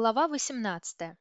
Глава 18.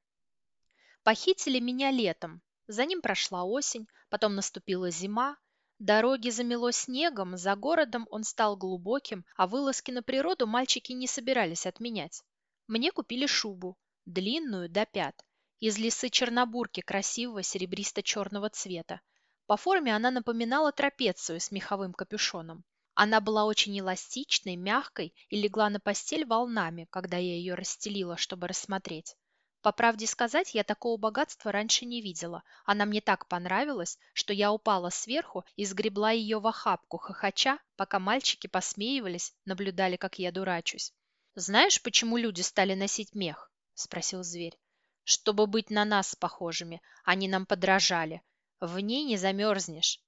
Похитили меня летом. За ним прошла осень, потом наступила зима. Дороги замело снегом, за городом он стал глубоким, а вылазки на природу мальчики не собирались отменять. Мне купили шубу, длинную до пят, из лисы чернобурки красивого серебристо-черного цвета. По форме она напоминала трапецию с меховым капюшоном. Она была очень эластичной, мягкой и легла на постель волнами, когда я ее расстелила, чтобы рассмотреть. По правде сказать, я такого богатства раньше не видела. Она мне так понравилась, что я упала сверху и сгребла ее в охапку, хохоча, пока мальчики посмеивались, наблюдали, как я дурачусь. «Знаешь, почему люди стали носить мех?» – спросил зверь. «Чтобы быть на нас похожими. Они нам подражали. В ней не замерзнешь.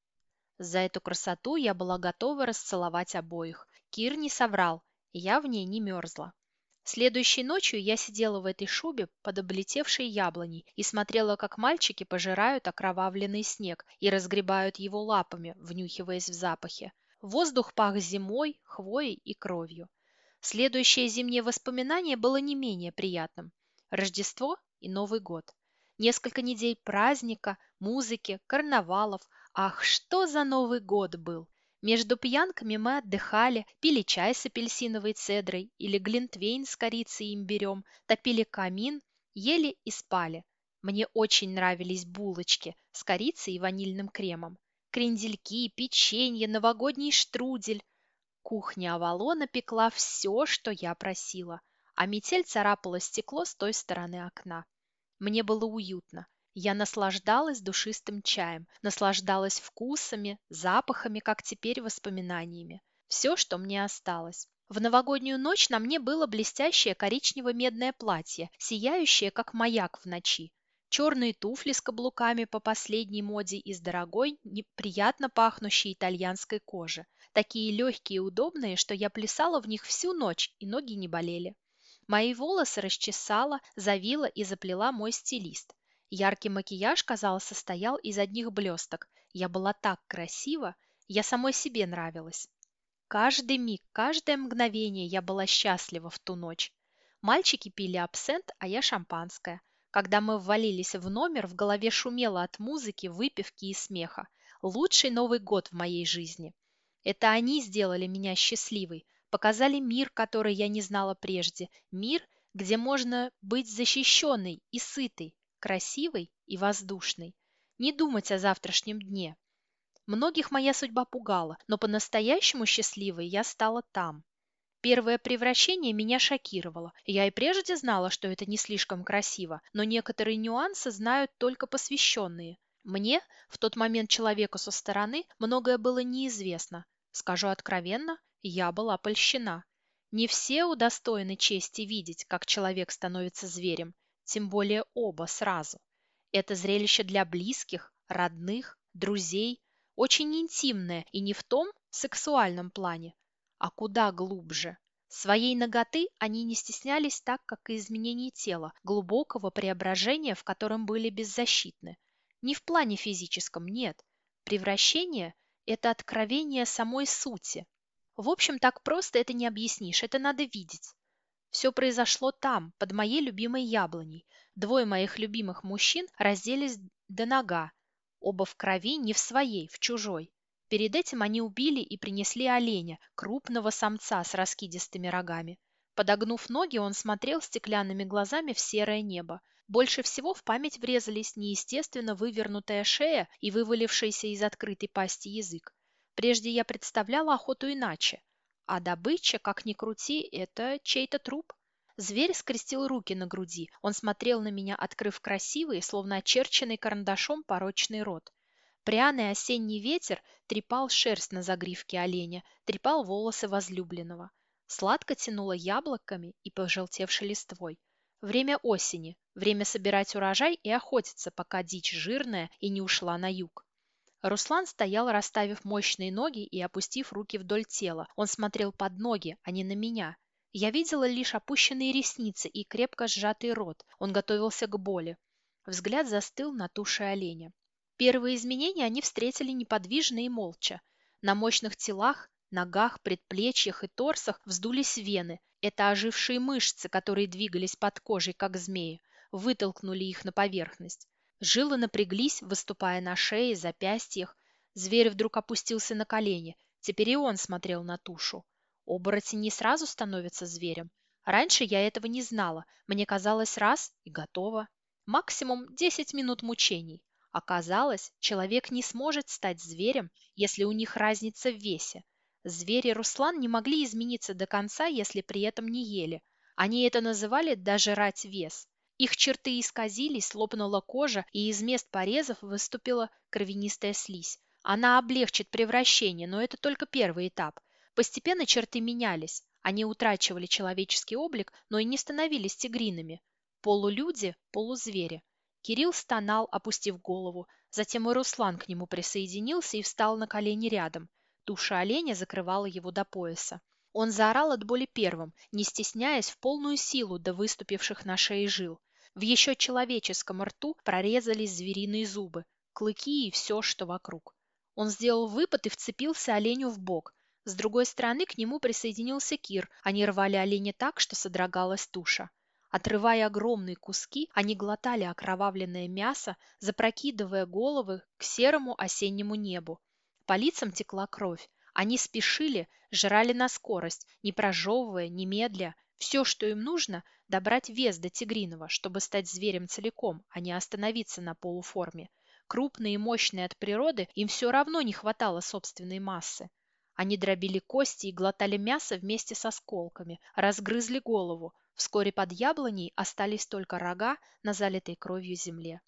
За эту красоту я была готова расцеловать обоих. Кир не соврал, я в ней не мерзла. Следующей ночью я сидела в этой шубе под облетевшей яблоней и смотрела, как мальчики пожирают окровавленный снег и разгребают его лапами, внюхиваясь в запахе. Воздух пах зимой, хвоей и кровью. Следующее зимнее воспоминание было не менее приятным. Рождество и Новый год. Несколько недель праздника, музыки, карнавалов, Ах, что за Новый год был! Между пьянками мы отдыхали, пили чай с апельсиновой цедрой или глинтвейн с корицей и имбирем, топили камин, ели и спали. Мне очень нравились булочки с корицей и ванильным кремом, крендельки, печенье, новогодний штрудель. Кухня Авалона пекла все, что я просила, а метель царапала стекло с той стороны окна. Мне было уютно. Я наслаждалась душистым чаем, наслаждалась вкусами, запахами, как теперь воспоминаниями. Все, что мне осталось. В новогоднюю ночь на мне было блестящее коричнево-медное платье, сияющее, как маяк в ночи. Черные туфли с каблуками по последней моде из дорогой, неприятно пахнущей итальянской кожи. Такие легкие и удобные, что я плясала в них всю ночь, и ноги не болели. Мои волосы расчесала, завила и заплела мой стилист. Яркий макияж, казалось, состоял из одних блесток. Я была так красива, я самой себе нравилась. Каждый миг, каждое мгновение я была счастлива в ту ночь. Мальчики пили абсент, а я шампанское. Когда мы ввалились в номер, в голове шумело от музыки, выпивки и смеха. Лучший Новый год в моей жизни. Это они сделали меня счастливой, показали мир, который я не знала прежде, мир, где можно быть защищенной и сытой, красивой и воздушной, не думать о завтрашнем дне. Многих моя судьба пугала, но по-настоящему счастливой я стала там. Первое превращение меня шокировало. Я и прежде знала, что это не слишком красиво, но некоторые нюансы знают только посвященные. Мне, в тот момент человеку со стороны, многое было неизвестно. Скажу откровенно, я была польщена. Не все удостоены чести видеть, как человек становится зверем, тем более оба сразу. Это зрелище для близких, родных, друзей, очень интимное и не в том сексуальном плане, а куда глубже. Своей ноготы они не стеснялись так, как и изменений тела, глубокого преображения, в котором были беззащитны. Не в плане физическом, нет. Превращение – это откровение самой сути. В общем, так просто это не объяснишь, это надо видеть. Все произошло там, под моей любимой яблоней. Двое моих любимых мужчин разделись до нога, оба в крови, не в своей, в чужой. Перед этим они убили и принесли оленя, крупного самца с раскидистыми рогами. Подогнув ноги, он смотрел стеклянными глазами в серое небо. Больше всего в память врезались неестественно вывернутая шея и вывалившийся из открытой пасти язык. Прежде я представляла охоту иначе. А добыча, как ни крути, это чей-то труп. Зверь скрестил руки на груди. Он смотрел на меня, открыв красивый, словно очерченный карандашом порочный рот. Пряный осенний ветер трепал шерсть на загривке оленя, трепал волосы возлюбленного. Сладко тянуло яблоками и пожелтевшей листвой. Время осени, время собирать урожай и охотиться, пока дичь жирная и не ушла на юг. Руслан стоял, расставив мощные ноги и опустив руки вдоль тела. Он смотрел под ноги, а не на меня. Я видела лишь опущенные ресницы и крепко сжатый рот. Он готовился к боли. Взгляд застыл на туше оленя. Первые изменения они встретили неподвижно и молча. На мощных телах, ногах, предплечьях и торсах вздулись вены. Это ожившие мышцы, которые двигались под кожей, как змеи, вытолкнули их на поверхность. Жилы напряглись, выступая на шее, запястьях. Зверь вдруг опустился на колени. Теперь и он смотрел на тушу. Оборотень не сразу становится зверем. Раньше я этого не знала. Мне казалось раз и готово. Максимум 10 минут мучений. Оказалось, человек не сможет стать зверем, если у них разница в весе. Звери Руслан не могли измениться до конца, если при этом не ели. Они это называли «дожирать вес». Их черты исказились, лопнула кожа, и из мест порезов выступила кровянистая слизь. Она облегчит превращение, но это только первый этап. Постепенно черты менялись. Они утрачивали человеческий облик, но и не становились тигриными. Полулюди, полузвери. Кирилл стонал, опустив голову. Затем и Руслан к нему присоединился и встал на колени рядом. Туша оленя закрывала его до пояса. Он заорал от боли первым, не стесняясь в полную силу до выступивших на шее жил. В еще человеческом рту прорезались звериные зубы, клыки и все, что вокруг. Он сделал выпад и вцепился оленю в бок. С другой стороны к нему присоединился Кир. Они рвали оленя так, что содрогалась туша. Отрывая огромные куски, они глотали окровавленное мясо, запрокидывая головы к серому осеннему небу. По лицам текла кровь. Они спешили, жрали на скорость, не прожевывая, не медля. Все, что им нужно, добрать вес до тигриного, чтобы стать зверем целиком, а не остановиться на полуформе. Крупные и мощные от природы, им все равно не хватало собственной массы. Они дробили кости и глотали мясо вместе с осколками, разгрызли голову. Вскоре под яблоней остались только рога на залитой кровью земле.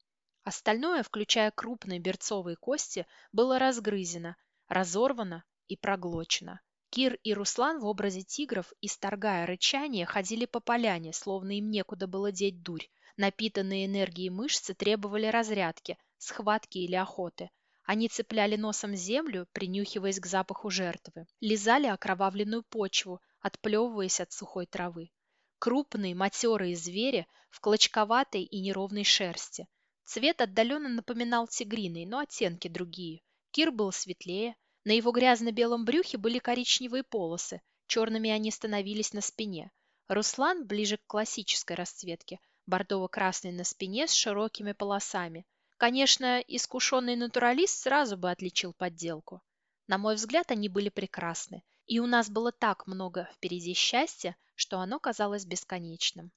Остальное, включая крупные берцовые кости, было разгрызено, разорвано и проглочено. Кир и Руслан в образе тигров, исторгая рычание, ходили по поляне, словно им некуда было деть дурь. Напитанные энергией мышцы требовали разрядки, схватки или охоты. Они цепляли носом землю, принюхиваясь к запаху жертвы, лизали окровавленную почву, отплевываясь от сухой травы. Крупные, матерые звери в клочковатой и неровной шерсти – Цвет отдаленно напоминал тигриный, но оттенки другие. Кир был светлее, на его грязно-белом брюхе были коричневые полосы, черными они становились на спине. Руслан ближе к классической расцветке, бордово-красный на спине с широкими полосами. Конечно, искушенный натуралист сразу бы отличил подделку. На мой взгляд, они были прекрасны, и у нас было так много впереди счастья, что оно казалось бесконечным.